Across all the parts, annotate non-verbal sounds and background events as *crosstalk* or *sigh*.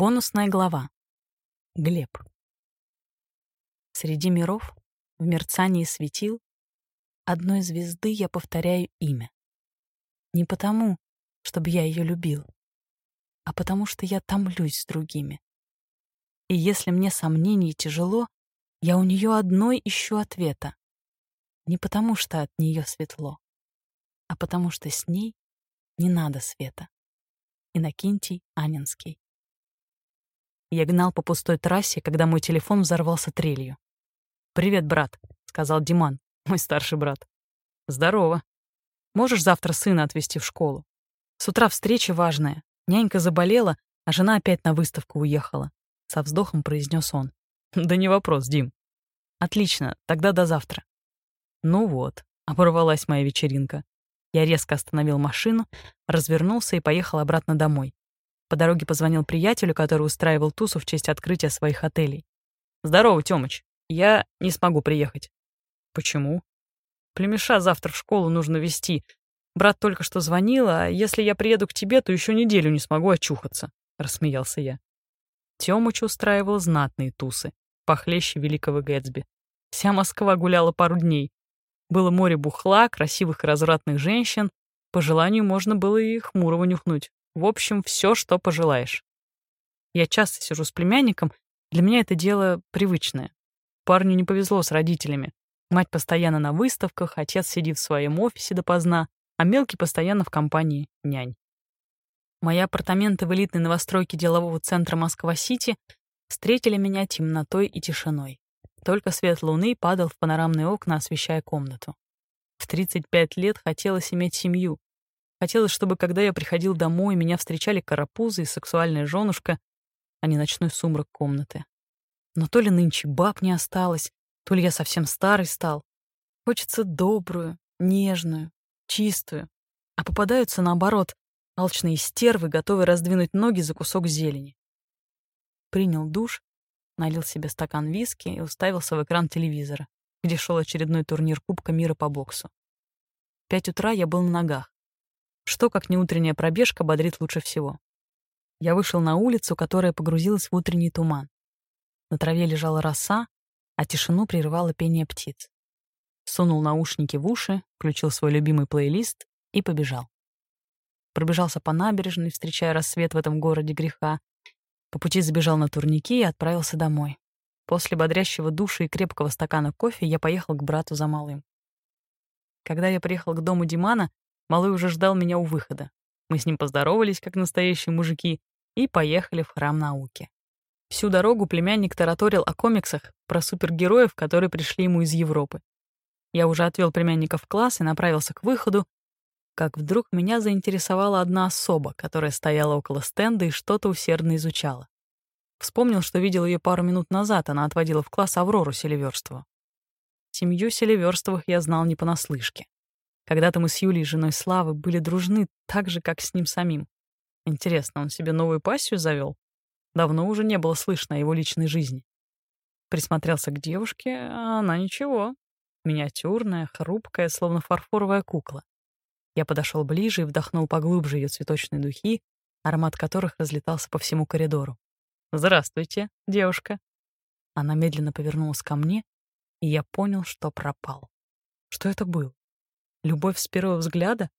Бонусная глава. Глеб. Среди миров, в мерцании светил, одной звезды я повторяю имя. Не потому, чтобы я ее любил, а потому что я томлюсь с другими. И если мне сомнений тяжело, я у нее одной ищу ответа. Не потому что от нее светло, а потому что с ней не надо света. Иннокентий Анинский. Я гнал по пустой трассе, когда мой телефон взорвался трелью. «Привет, брат», — сказал Диман, мой старший брат. «Здорово. Можешь завтра сына отвезти в школу? С утра встреча важная. Нянька заболела, а жена опять на выставку уехала», — со вздохом произнес он. «Да не вопрос, Дим». «Отлично, тогда до завтра». Ну вот, оборвалась моя вечеринка. Я резко остановил машину, развернулся и поехал обратно домой. По дороге позвонил приятелю, который устраивал тусу в честь открытия своих отелей. «Здорово, Тёмыч. Я не смогу приехать». «Почему?» «Племеша завтра в школу нужно вести. Брат только что звонил, а если я приеду к тебе, то еще неделю не смогу очухаться», — рассмеялся я. Тёмыч устраивал знатные тусы, похлеще великого Гэтсби. Вся Москва гуляла пару дней. Было море бухла, красивых и развратных женщин. По желанию можно было и хмурого нюхнуть. В общем, все, что пожелаешь. Я часто сижу с племянником, для меня это дело привычное. Парню не повезло с родителями. Мать постоянно на выставках, отец сидит в своем офисе допоздна, а мелкий постоянно в компании нянь. Мои апартаменты в элитной новостройке делового центра Москва-Сити встретили меня темнотой и тишиной. Только свет луны падал в панорамные окна, освещая комнату. В 35 лет хотелось иметь семью, Хотелось, чтобы, когда я приходил домой, меня встречали карапузы и сексуальная женушка, а не ночной сумрак комнаты. Но то ли нынче баб не осталось, то ли я совсем старый стал. Хочется добрую, нежную, чистую. А попадаются, наоборот, алчные стервы, готовые раздвинуть ноги за кусок зелени. Принял душ, налил себе стакан виски и уставился в экран телевизора, где шел очередной турнир Кубка мира по боксу. В пять утра я был на ногах. Что, как не утренняя пробежка, бодрит лучше всего? Я вышел на улицу, которая погрузилась в утренний туман. На траве лежала роса, а тишину прерывало пение птиц. Сунул наушники в уши, включил свой любимый плейлист и побежал. Пробежался по набережной, встречая рассвет в этом городе греха. По пути забежал на турники и отправился домой. После бодрящего душа и крепкого стакана кофе я поехал к брату за малым. Когда я приехал к дому Димана, Малый уже ждал меня у выхода. Мы с ним поздоровались, как настоящие мужики, и поехали в храм науки. Всю дорогу племянник тараторил о комиксах про супергероев, которые пришли ему из Европы. Я уже отвел племянника в класс и направился к выходу, как вдруг меня заинтересовала одна особа, которая стояла около стенда и что-то усердно изучала. Вспомнил, что видел ее пару минут назад, она отводила в класс Аврору Селиверстову. Семью Селиверстовых я знал не понаслышке. Когда-то мы с Юлей, женой Славы, были дружны так же, как с ним самим. Интересно, он себе новую пассию завел? Давно уже не было слышно о его личной жизни. Присмотрелся к девушке, а она ничего. Миниатюрная, хрупкая, словно фарфоровая кукла. Я подошел ближе и вдохнул поглубже ее цветочные духи, аромат которых разлетался по всему коридору. «Здравствуйте, девушка». Она медленно повернулась ко мне, и я понял, что пропал. Что это было? Любовь с первого взгляда?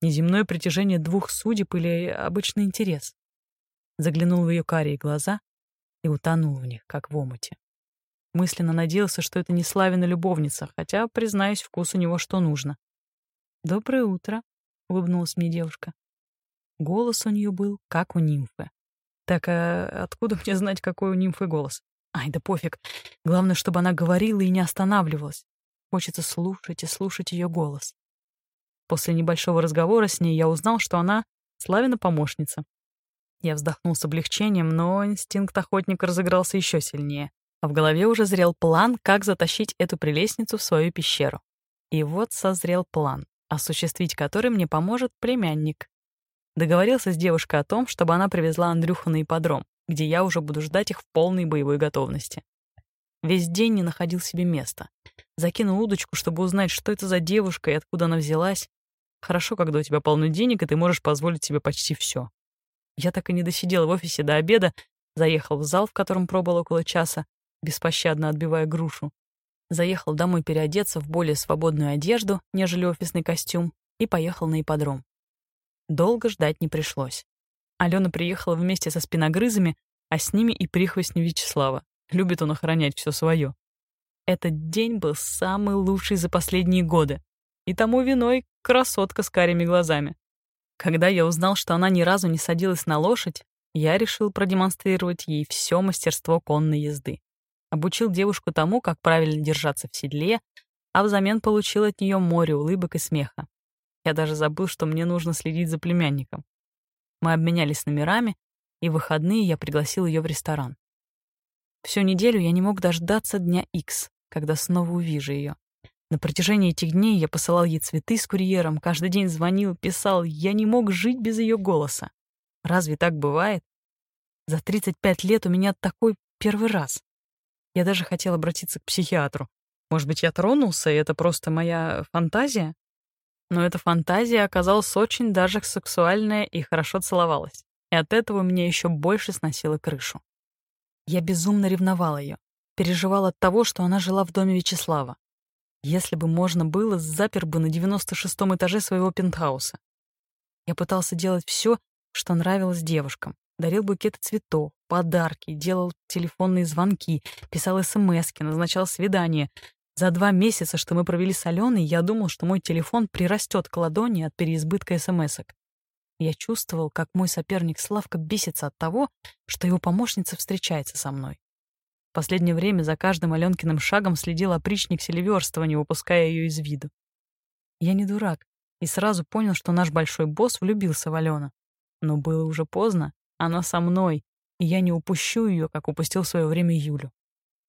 Неземное притяжение двух судеб или обычный интерес? Заглянул в ее карие глаза и утонул в них, как в омуте. Мысленно надеялся, что это не Славина любовница, хотя, признаюсь, вкус у него что нужно. «Доброе утро», — улыбнулась мне девушка. Голос у нее был, как у нимфы. Так а откуда мне знать, какой у нимфы голос? Ай, да пофиг. Главное, чтобы она говорила и не останавливалась. Хочется слушать и слушать ее голос. После небольшого разговора с ней я узнал, что она Славина помощница. Я вздохнул с облегчением, но инстинкт охотника разыгрался еще сильнее, а в голове уже зрел план, как затащить эту прелестницу в свою пещеру. И вот созрел план, осуществить который мне поможет племянник. Договорился с девушкой о том, чтобы она привезла Андрюху на ипподром, где я уже буду ждать их в полной боевой готовности. Весь день не находил себе места. Закинул удочку, чтобы узнать, что это за девушка и откуда она взялась. Хорошо, когда у тебя полно денег, и ты можешь позволить себе почти все. Я так и не досидел в офисе до обеда, Заехал в зал, в котором пробыл около часа, беспощадно отбивая грушу. Заехал домой переодеться в более свободную одежду, нежели офисный костюм, и поехал на ипподром. Долго ждать не пришлось. Алена приехала вместе со спиногрызами, а с ними и прихвостни Вячеслава. Любит он охранять все свое. Этот день был самый лучший за последние годы. И тому виной красотка с карими глазами. Когда я узнал, что она ни разу не садилась на лошадь, я решил продемонстрировать ей все мастерство конной езды. Обучил девушку тому, как правильно держаться в седле, а взамен получил от нее море улыбок и смеха. Я даже забыл, что мне нужно следить за племянником. Мы обменялись номерами, и в выходные я пригласил ее в ресторан. Всю неделю я не мог дождаться дня X, когда снова увижу ее. На протяжении этих дней я посылал ей цветы с курьером, каждый день звонил, писал, я не мог жить без ее голоса. Разве так бывает? За 35 лет у меня такой первый раз. Я даже хотел обратиться к психиатру. Может быть, я тронулся, и это просто моя фантазия? Но эта фантазия оказалась очень даже сексуальная и хорошо целовалась. И от этого меня еще больше сносило крышу. Я безумно ревновал ее, переживал от того, что она жила в доме Вячеслава. Если бы можно было, запер бы на 96-м этаже своего пентхауса. Я пытался делать все, что нравилось девушкам. Дарил букеты цветов, подарки, делал телефонные звонки, писал смс назначал свидания. За два месяца, что мы провели с Аленой, я думал, что мой телефон прирастет к ладони от переизбытка смс -ок. Я чувствовал, как мой соперник Славка бесится от того, что его помощница встречается со мной. Последнее время за каждым Аленкиным шагом следил опричник Селиверстова, не выпуская ее из виду. Я не дурак и сразу понял, что наш большой босс влюбился в Алену. Но было уже поздно, она со мной, и я не упущу ее, как упустил в свое время Юлю.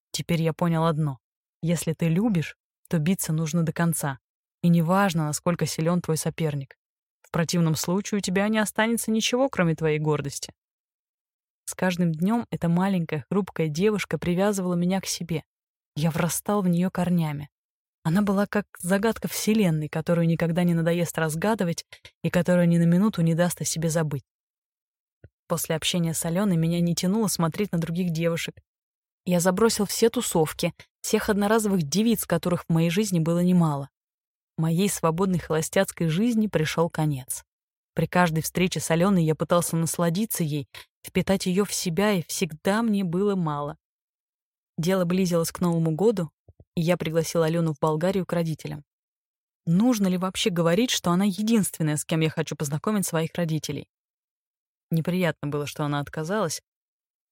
Теперь я понял одно. Если ты любишь, то биться нужно до конца. И неважно, насколько силен твой соперник. В противном случае у тебя не останется ничего, кроме твоей гордости. С каждым днем эта маленькая, хрупкая девушка привязывала меня к себе. Я врастал в нее корнями. Она была как загадка Вселенной, которую никогда не надоест разгадывать и которая ни на минуту не даст о себе забыть. После общения с Аленой меня не тянуло смотреть на других девушек. Я забросил все тусовки, всех одноразовых девиц, которых в моей жизни было немало. Моей свободной холостяцкой жизни пришел конец. При каждой встрече с Аленой я пытался насладиться ей, впитать ее в себя, и всегда мне было мало. Дело близилось к Новому году, и я пригласил Алену в Болгарию к родителям. Нужно ли вообще говорить, что она единственная, с кем я хочу познакомить своих родителей? Неприятно было, что она отказалась.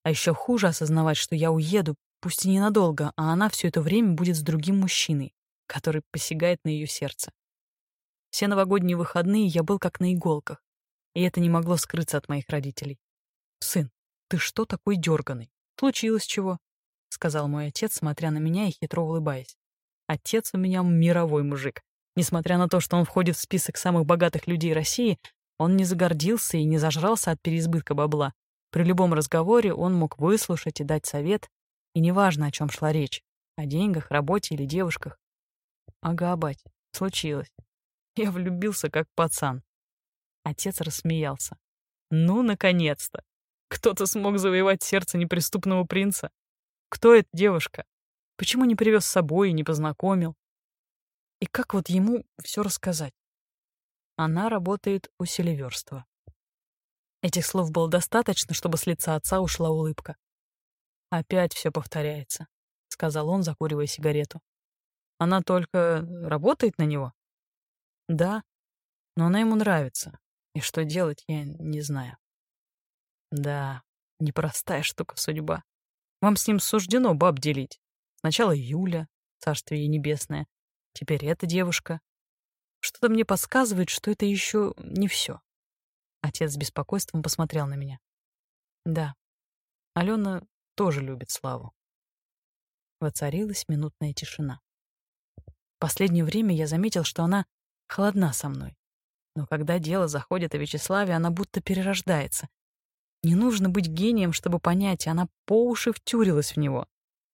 А еще хуже осознавать, что я уеду, пусть и ненадолго, а она все это время будет с другим мужчиной, который посягает на ее сердце. Все новогодние выходные я был как на иголках, и это не могло скрыться от моих родителей. «Сын, ты что такой дерганый? Случилось чего?» — сказал мой отец, смотря на меня и хитро улыбаясь. Отец у меня мировой мужик. Несмотря на то, что он входит в список самых богатых людей России, он не загордился и не зажрался от переизбытка бабла. При любом разговоре он мог выслушать и дать совет, и неважно, о чем шла речь — о деньгах, работе или девушках. Ага, бать, случилось. Я влюбился как пацан. Отец рассмеялся. Ну, наконец-то! Кто-то смог завоевать сердце неприступного принца. Кто эта девушка? Почему не привез с собой и не познакомил? И как вот ему все рассказать? Она работает у селиверства. Этих слов было достаточно, чтобы с лица отца ушла улыбка. «Опять все повторяется», — сказал он, закуривая сигарету. «Она только работает на него?» «Да, но она ему нравится, и что делать, я не знаю». «Да, непростая штука судьба. Вам с ним суждено баб делить. Сначала Юля, царствие небесное, теперь эта девушка. Что-то мне подсказывает, что это еще не все. Отец с беспокойством посмотрел на меня. Да, Алена тоже любит Славу. Воцарилась минутная тишина. В последнее время я заметил, что она холодна со мной. Но когда дело заходит о Вячеславе, она будто перерождается. Не нужно быть гением, чтобы понять, она по уши втюрилась в него.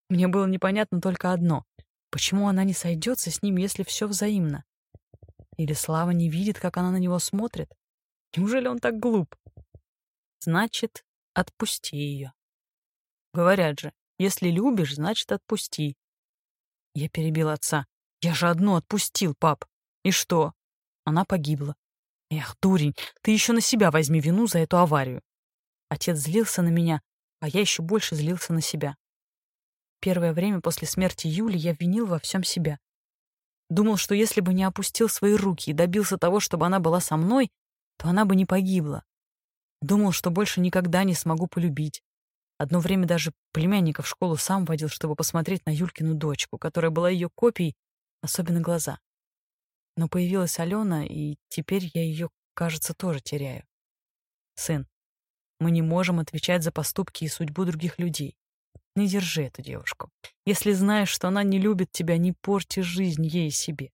Мне было непонятно только одно — почему она не сойдется с ним, если все взаимно? Или Слава не видит, как она на него смотрит? Неужели он так глуп? Значит, отпусти ее. Говорят же, если любишь, значит, отпусти. Я перебил отца. Я же одну отпустил, пап. И что? Она погибла. Эх, дурень, ты еще на себя возьми вину за эту аварию. Отец злился на меня, а я еще больше злился на себя. Первое время после смерти Юли я винил во всем себя. Думал, что если бы не опустил свои руки и добился того, чтобы она была со мной, то она бы не погибла. Думал, что больше никогда не смогу полюбить. Одно время даже племянника в школу сам водил, чтобы посмотреть на Юлькину дочку, которая была ее копией, особенно глаза. Но появилась Алена, и теперь я ее, кажется, тоже теряю. Сын, мы не можем отвечать за поступки и судьбу других людей. Не держи эту девушку. Если знаешь, что она не любит тебя, не порти жизнь ей и себе.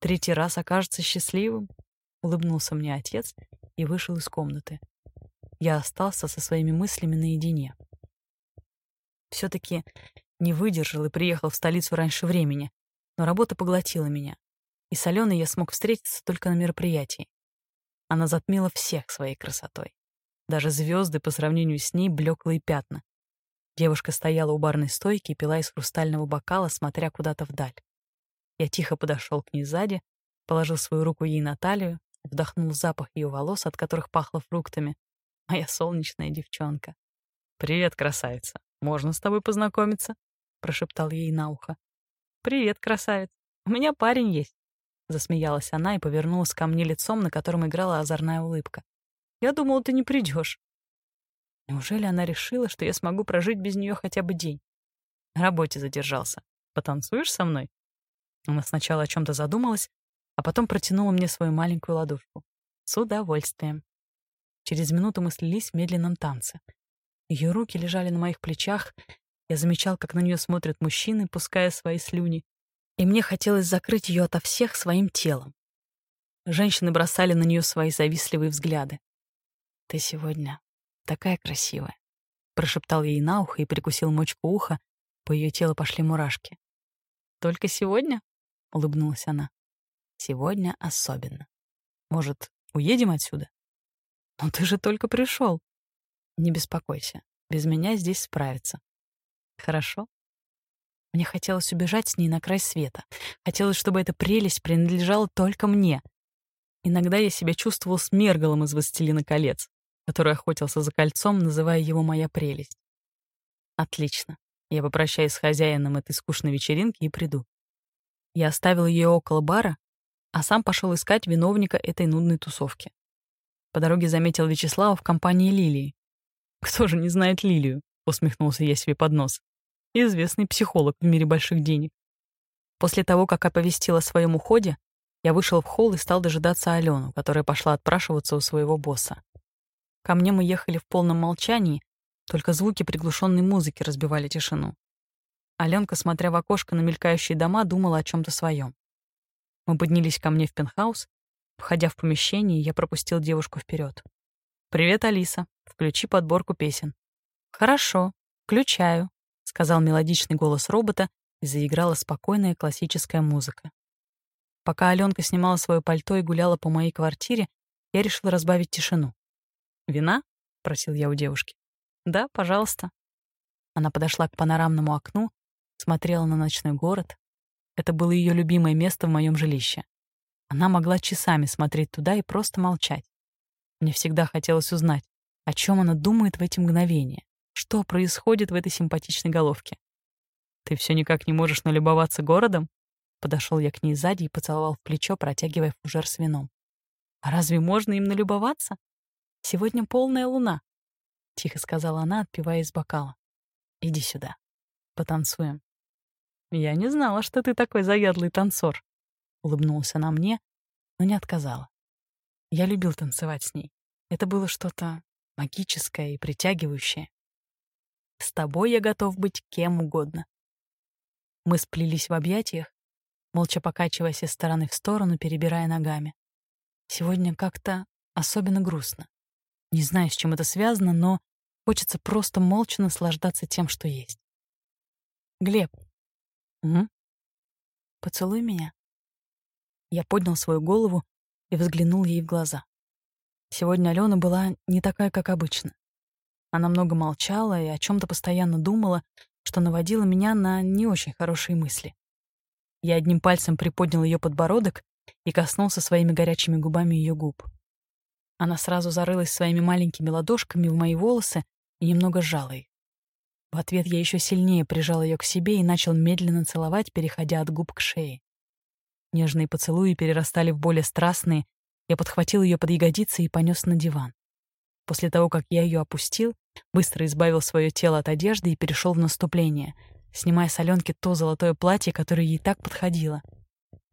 Третий раз окажется счастливым, — улыбнулся мне отец и вышел из комнаты. Я остался со своими мыслями наедине. Все-таки не выдержал и приехал в столицу раньше времени, но работа поглотила меня. И с Аленой я смог встретиться только на мероприятии. Она затмила всех своей красотой. Даже звезды по сравнению с ней блеклые пятна. Девушка стояла у барной стойки и пила из хрустального бокала, смотря куда-то вдаль. Я тихо подошел к ней сзади, положил свою руку ей на талию, вдохнул запах ее волос, от которых пахло фруктами. Моя солнечная девчонка. «Привет, красавица. Можно с тобой познакомиться?» — прошептал ей на ухо. «Привет, красавец. У меня парень есть». Засмеялась она и повернулась ко мне лицом, на котором играла озорная улыбка. «Я думала, ты не придешь. Неужели она решила, что я смогу прожить без нее хотя бы день? На работе задержался. Потанцуешь со мной? Она сначала о чем-то задумалась, а потом протянула мне свою маленькую ладошку. С удовольствием. Через минуту мы слились в медленном танце. Ее руки лежали на моих плечах, я замечал, как на нее смотрят мужчины, пуская свои слюни, и мне хотелось закрыть ее ото всех своим телом. Женщины бросали на нее свои завистливые взгляды. «Ты сегодня такая красивая», — прошептал ей на ухо и прикусил мочку уха, по ее телу пошли мурашки. «Только сегодня?» — улыбнулась она. «Сегодня особенно. Может, уедем отсюда?» «Но ты же только пришел. «Не беспокойся, без меня здесь справиться». «Хорошо?» Мне хотелось убежать с ней на край света. Хотелось, чтобы эта прелесть принадлежала только мне. Иногда я себя чувствовал смергалом из «Властелина колец» который охотился за кольцом, называя его «моя прелесть». Отлично. Я попрощаюсь с хозяином этой скучной вечеринки и приду. Я оставил ее около бара, а сам пошел искать виновника этой нудной тусовки. По дороге заметил Вячеслава в компании Лилии. «Кто же не знает Лилию?» — усмехнулся я себе под нос. «Известный психолог в мире больших денег». После того, как оповестил о своем уходе, я вышел в холл и стал дожидаться Алену, которая пошла отпрашиваться у своего босса. Ко мне мы ехали в полном молчании, только звуки приглушенной музыки разбивали тишину. Аленка, смотря в окошко на мелькающие дома, думала о чем то своем. Мы поднялись ко мне в пентхаус. Входя в помещение, я пропустил девушку вперед. «Привет, Алиса. Включи подборку песен». «Хорошо, включаю», — сказал мелодичный голос робота, и заиграла спокойная классическая музыка. Пока Аленка снимала свое пальто и гуляла по моей квартире, я решил разбавить тишину. «Вина?» — просил я у девушки. «Да, пожалуйста». Она подошла к панорамному окну, смотрела на ночной город. Это было ее любимое место в моем жилище. Она могла часами смотреть туда и просто молчать. Мне всегда хотелось узнать, о чем она думает в эти мгновения, что происходит в этой симпатичной головке. «Ты все никак не можешь налюбоваться городом?» Подошел я к ней сзади и поцеловал в плечо, протягивая фужер с вином. «А разве можно им налюбоваться?» Сегодня полная луна», — тихо сказала она, отпивая из бокала. «Иди сюда. Потанцуем». «Я не знала, что ты такой заядлый танцор», — улыбнулась она мне, но не отказала. Я любил танцевать с ней. Это было что-то магическое и притягивающее. С тобой я готов быть кем угодно. Мы сплелись в объятиях, молча покачиваясь из стороны в сторону, перебирая ногами. Сегодня как-то особенно грустно. Не знаю, с чем это связано, но хочется просто молча наслаждаться тем, что есть. Глеб. Угу. Поцелуй меня. Я поднял свою голову и взглянул ей в глаза. Сегодня Алена была не такая, как обычно. Она много молчала и о чем то постоянно думала, что наводило меня на не очень хорошие мысли. Я одним пальцем приподнял ее подбородок и коснулся своими горячими губами ее губ. Она сразу зарылась своими маленькими ладошками в мои волосы и немного сжала их. В ответ я еще сильнее прижал ее к себе и начал медленно целовать, переходя от губ к шее. Нежные поцелуи перерастали в более страстные. Я подхватил ее под ягодицы и понес на диван. После того, как я ее опустил, быстро избавил свое тело от одежды и перешел в наступление, снимая с Аленки то золотое платье, которое ей так подходило.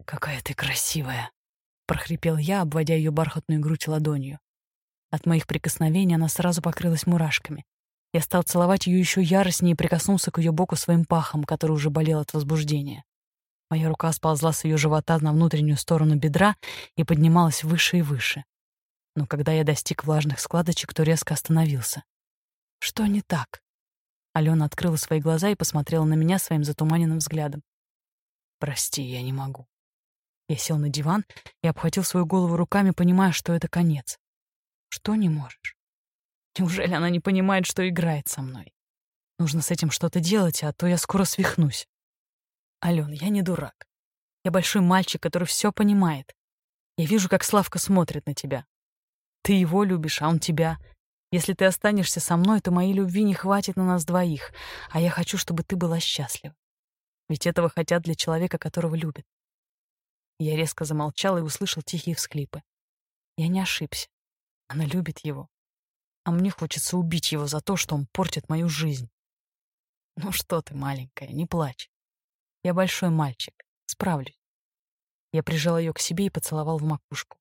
«Какая ты красивая!» — прохрипел я, обводя ее бархатную грудь ладонью. От моих прикосновений она сразу покрылась мурашками. Я стал целовать ее еще яростнее и прикоснулся к ее боку своим пахом, который уже болел от возбуждения. Моя рука сползла с ее живота на внутреннюю сторону бедра и поднималась выше и выше. Но когда я достиг влажных складочек, то резко остановился. Что не так? Алена открыла свои глаза и посмотрела на меня своим затуманенным взглядом. «Прости, я не могу». Я сел на диван и обхватил свою голову руками, понимая, что это конец. «Что не можешь?» Неужели она не понимает, что играет со мной? Нужно с этим что-то делать, а то я скоро свихнусь. Ален, я не дурак. Я большой мальчик, который все понимает. Я вижу, как Славка смотрит на тебя. Ты его любишь, а он тебя. Если ты останешься со мной, то моей любви не хватит на нас двоих, а я хочу, чтобы ты была счастлива. Ведь этого хотят для человека, которого любят. Я резко замолчал и услышал тихие всхлипы. Я не ошибся. Она любит его а мне хочется убить его за то, что он портит мою жизнь. Ну что ты, маленькая, не плачь. Я большой мальчик, справлюсь. Я прижал ее к себе и поцеловал в макушку.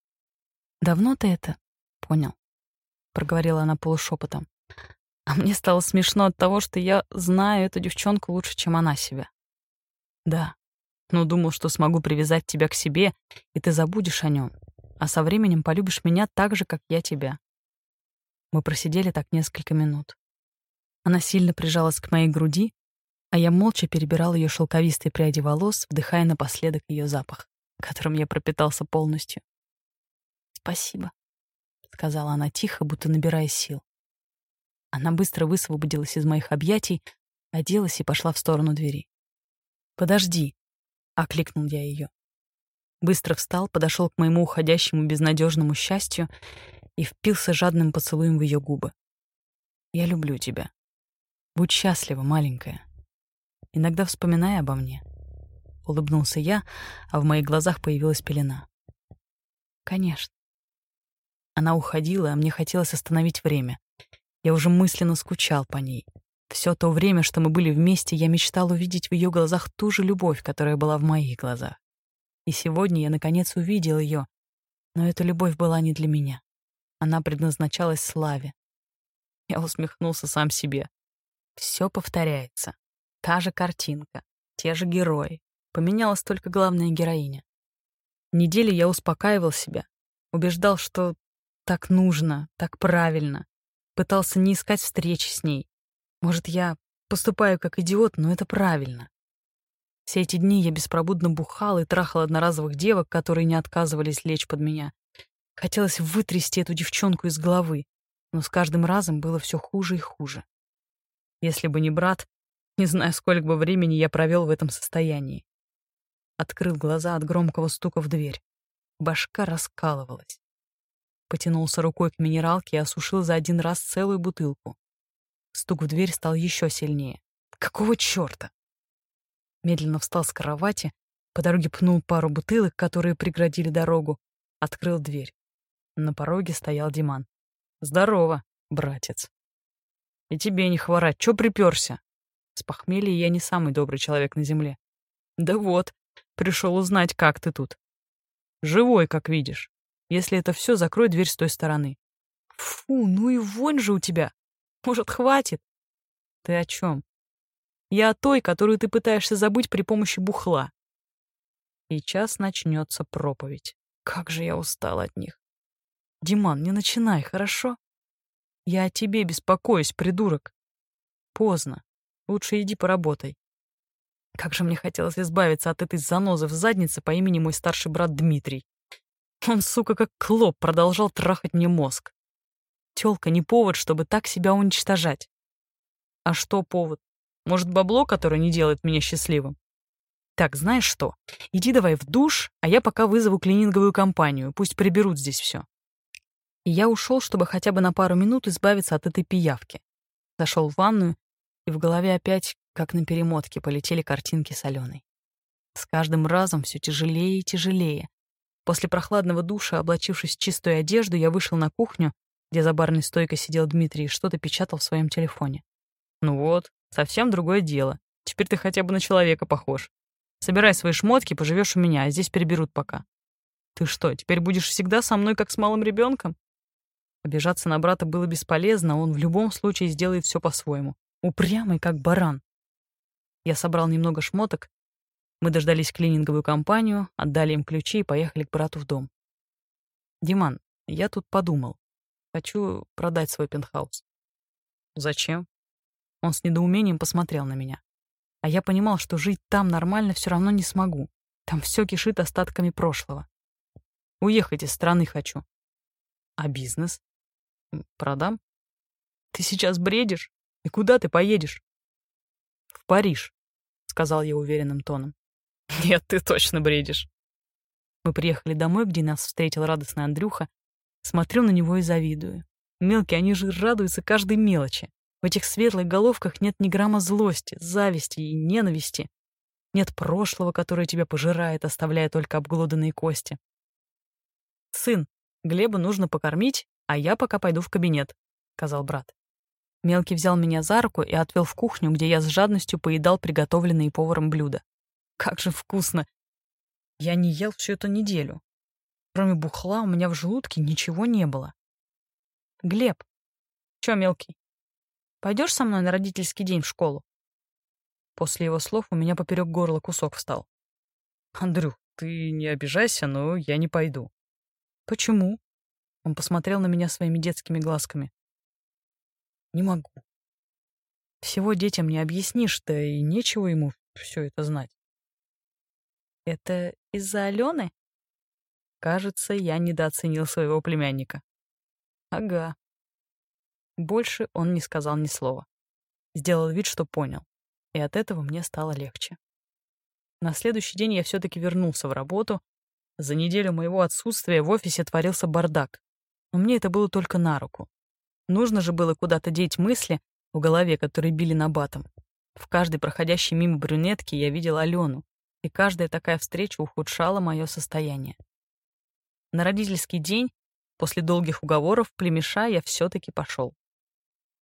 «Давно ты это понял?» — проговорила она полушепотом. А мне стало смешно от того, что я знаю эту девчонку лучше, чем она себя. Да, но думал, что смогу привязать тебя к себе, и ты забудешь о нем, а со временем полюбишь меня так же, как я тебя. Мы просидели так несколько минут. Она сильно прижалась к моей груди, а я молча перебирал ее шелковистые пряди волос, вдыхая напоследок ее запах, которым я пропитался полностью. «Спасибо», — сказала она тихо, будто набирая сил. Она быстро высвободилась из моих объятий, оделась и пошла в сторону двери. «Подожди», — окликнул я ее. Быстро встал, подошел к моему уходящему безнадежному счастью и впился жадным поцелуем в ее губы. «Я люблю тебя. Будь счастлива, маленькая. Иногда вспоминай обо мне». Улыбнулся я, а в моих глазах появилась пелена. «Конечно». Она уходила, а мне хотелось остановить время. Я уже мысленно скучал по ней. Все то время, что мы были вместе, я мечтал увидеть в ее глазах ту же любовь, которая была в моих глазах. И сегодня я, наконец, увидел ее, но эта любовь была не для меня. Она предназначалась славе. Я усмехнулся сам себе. Все повторяется. Та же картинка, те же герои. Поменялась только главная героиня. Недели я успокаивал себя, убеждал, что так нужно, так правильно. Пытался не искать встречи с ней. Может, я поступаю как идиот, но это правильно. Все эти дни я беспробудно бухал и трахал одноразовых девок, которые не отказывались лечь под меня, Хотелось вытрясти эту девчонку из головы, но с каждым разом было все хуже и хуже. Если бы не брат, не знаю, сколько бы времени я провел в этом состоянии. Открыл глаза от громкого стука в дверь. Башка раскалывалась. Потянулся рукой к минералке и осушил за один раз целую бутылку. Стук в дверь стал еще сильнее. Какого черта? Медленно встал с кровати, по дороге пнул пару бутылок, которые преградили дорогу, открыл дверь. На пороге стоял Диман. «Здорово, братец». «И тебе не хворать, чё припёрся?» С похмелья я не самый добрый человек на земле. «Да вот, пришел узнать, как ты тут». «Живой, как видишь. Если это все, закрой дверь с той стороны». «Фу, ну и вонь же у тебя. Может, хватит?» «Ты о чем? «Я о той, которую ты пытаешься забыть при помощи бухла». Сейчас начнется проповедь. Как же я устал от них. Диман, не начинай, хорошо? Я о тебе беспокоюсь, придурок. Поздно. Лучше иди поработай. Как же мне хотелось избавиться от этой занозы в заднице по имени мой старший брат Дмитрий. Он, сука, как клоп, продолжал трахать мне мозг. Тёлка не повод, чтобы так себя уничтожать. А что повод? Может, бабло, которое не делает меня счастливым? Так, знаешь что? Иди давай в душ, а я пока вызову клининговую компанию, пусть приберут здесь все. И я ушел, чтобы хотя бы на пару минут избавиться от этой пиявки. Зашел в ванную, и в голове опять, как на перемотке, полетели картинки с Аленой. С каждым разом все тяжелее и тяжелее. После прохладного душа, облачившись в чистую одежду, я вышел на кухню, где за барной стойкой сидел Дмитрий и что-то печатал в своем телефоне. «Ну вот, совсем другое дело. Теперь ты хотя бы на человека похож. Собирай свои шмотки, поживешь у меня, а здесь переберут пока». «Ты что, теперь будешь всегда со мной, как с малым ребенком? Обижаться на брата было бесполезно, он в любом случае сделает все по-своему. Упрямый, как баран. Я собрал немного шмоток, мы дождались клининговую компанию, отдали им ключи и поехали к брату в дом. «Диман, я тут подумал. Хочу продать свой пентхаус». «Зачем?» Он с недоумением посмотрел на меня. А я понимал, что жить там нормально все равно не смогу. Там все кишит остатками прошлого. Уехать из страны хочу. А бизнес? Продам? Ты сейчас бредишь? И куда ты поедешь? В Париж, сказал я уверенным тоном. Нет, ты точно бредишь. Мы приехали домой, где нас встретил радостный Андрюха. Смотрю на него и завидую. Мелкие, они же радуются каждой мелочи. В этих светлых головках нет ни грамма злости, зависти и ненависти. Нет прошлого, которое тебя пожирает, оставляя только обглоданные кости. «Сын, Глеба нужно покормить, а я пока пойду в кабинет», — сказал брат. Мелкий взял меня за руку и отвел в кухню, где я с жадностью поедал приготовленные поваром блюда. Как же вкусно! Я не ел всю эту неделю. Кроме бухла у меня в желудке ничего не было. Глеб, чё, мелкий, пойдешь со мной на родительский день в школу? После его слов у меня поперек горла кусок встал. Андрюх, ты не обижайся, но я не пойду. Почему? Он посмотрел на меня своими детскими глазками. Не могу. Всего детям не объяснишь, да и нечего ему все это знать. Это из-за Алены? Кажется, я недооценил своего племянника. Ага. Больше он не сказал ни слова. Сделал вид, что понял. И от этого мне стало легче. На следующий день я все-таки вернулся в работу. За неделю моего отсутствия в офисе творился бардак. Но мне это было только на руку. Нужно же было куда-то деть мысли в голове, которые били на батом. В каждой проходящей мимо брюнетки я видел Алену, и каждая такая встреча ухудшала мое состояние. На родительский день, после долгих уговоров, племеша я все-таки пошел.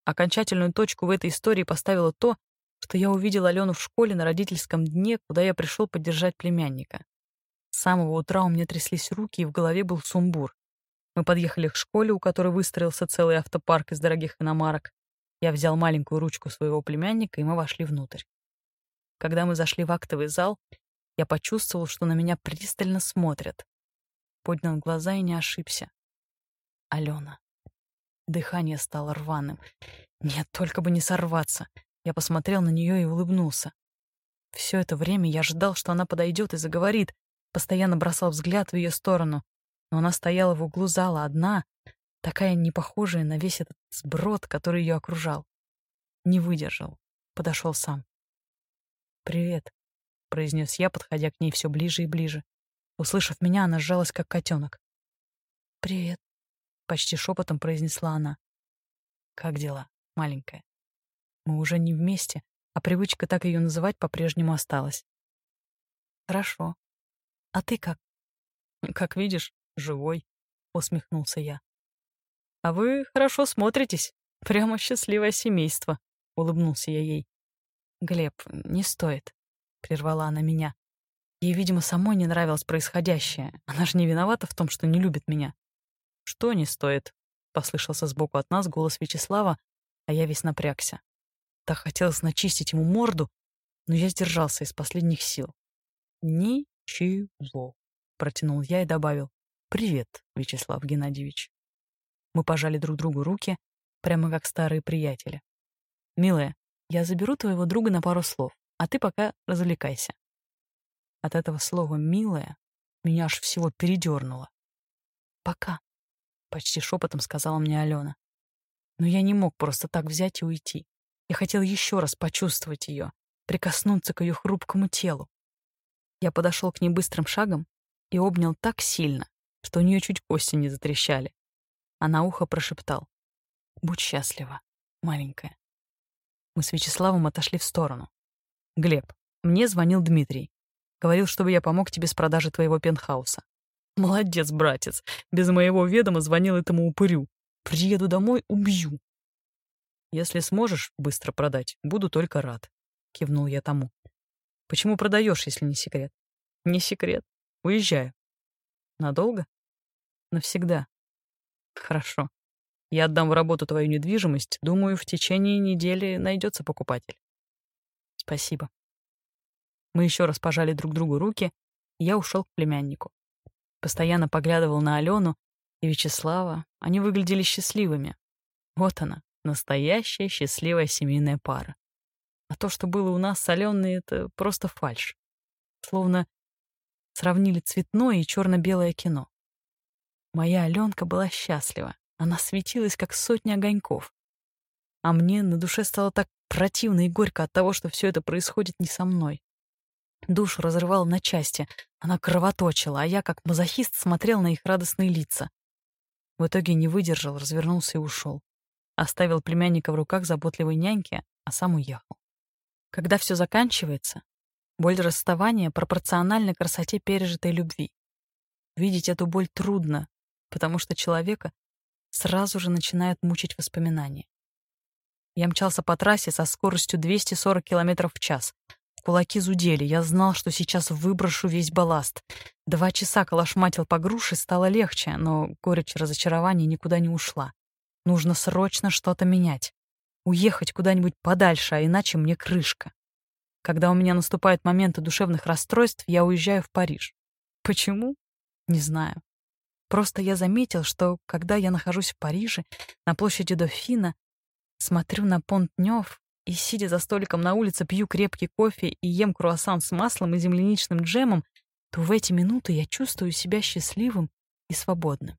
Окончательную точку в этой истории поставило то, что я увидел Алену в школе на родительском дне, куда я пришел поддержать племянника. С самого утра у меня тряслись руки, и в голове был сумбур. Мы подъехали к школе, у которой выстроился целый автопарк из дорогих иномарок. Я взял маленькую ручку своего племянника, и мы вошли внутрь. Когда мы зашли в актовый зал, я почувствовал, что на меня пристально смотрят. Поднял глаза и не ошибся. Алена. Дыхание стало рваным. Нет, только бы не сорваться. Я посмотрел на нее и улыбнулся. Все это время я ждал, что она подойдет и заговорит, постоянно бросал взгляд в ее сторону, но она стояла в углу зала одна, такая непохожая на весь этот сброд, который ее окружал. Не выдержал, подошел сам. «Привет», — произнес я, подходя к ней все ближе и ближе. Услышав меня, она сжалась, как котенок. «Привет», — почти шепотом произнесла она. «Как дела, маленькая?» Мы уже не вместе, а привычка так ее называть по-прежнему осталась. «Хорошо. А ты как?» *laughs* «Как видишь, живой», — усмехнулся я. «А вы хорошо смотритесь. Прямо счастливое семейство», — улыбнулся я ей. «Глеб, не стоит», — прервала она меня. Ей, видимо, самой не нравилось происходящее. Она же не виновата в том, что не любит меня. «Что не стоит?» — послышался сбоку от нас голос Вячеслава, а я весь напрягся. Так хотелось начистить ему морду, но я сдержался из последних сил. «Ничего», — протянул я и добавил. «Привет, Вячеслав Геннадьевич». Мы пожали друг другу руки, прямо как старые приятели. «Милая, я заберу твоего друга на пару слов, а ты пока развлекайся». От этого слова «милая» меня аж всего передернуло. «Пока», — почти шепотом сказала мне Алена. Но я не мог просто так взять и уйти. Я хотел еще раз почувствовать ее, прикоснуться к ее хрупкому телу. Я подошел к ней быстрым шагом и обнял так сильно, что у нее чуть кости не затрещали. А на ухо прошептал. «Будь счастлива, маленькая». Мы с Вячеславом отошли в сторону. «Глеб, мне звонил Дмитрий. Говорил, чтобы я помог тебе с продажей твоего пентхауса. Молодец, братец. Без моего ведома звонил этому упырю. Приеду домой, убью. Если сможешь быстро продать, буду только рад. Кивнул я тому. Почему продаешь, если не секрет? Не секрет. Уезжаю. Надолго? Навсегда. Хорошо. Я отдам в работу твою недвижимость. Думаю, в течение недели найдется покупатель. Спасибо. Мы еще раз пожали друг другу руки, и я ушел к племяннику. Постоянно поглядывал на Алену и Вячеслава. Они выглядели счастливыми. Вот она, настоящая счастливая семейная пара. А то, что было у нас с Аленой, это просто фальшь. Словно сравнили цветное и черно-белое кино. Моя Аленка была счастлива. Она светилась, как сотня огоньков. А мне на душе стало так противно и горько от того, что все это происходит не со мной. Душу разрывал на части, она кровоточила, а я, как мазохист, смотрел на их радостные лица. В итоге не выдержал, развернулся и ушел. Оставил племянника в руках заботливой няньки, а сам уехал. Когда все заканчивается, боль расставания пропорциональна красоте пережитой любви. Видеть эту боль трудно, потому что человека сразу же начинают мучить воспоминания. Я мчался по трассе со скоростью 240 км в час. Кулаки зудели, я знал, что сейчас выброшу весь балласт. Два часа калашматил по груше, стало легче, но горечь разочарования никуда не ушла. Нужно срочно что-то менять. Уехать куда-нибудь подальше, а иначе мне крышка. Когда у меня наступают моменты душевных расстройств, я уезжаю в Париж. Почему? Не знаю. Просто я заметил, что когда я нахожусь в Париже, на площади Дофина, смотрю на понт Нёв и, сидя за столиком на улице, пью крепкий кофе и ем круассан с маслом и земляничным джемом, то в эти минуты я чувствую себя счастливым и свободным.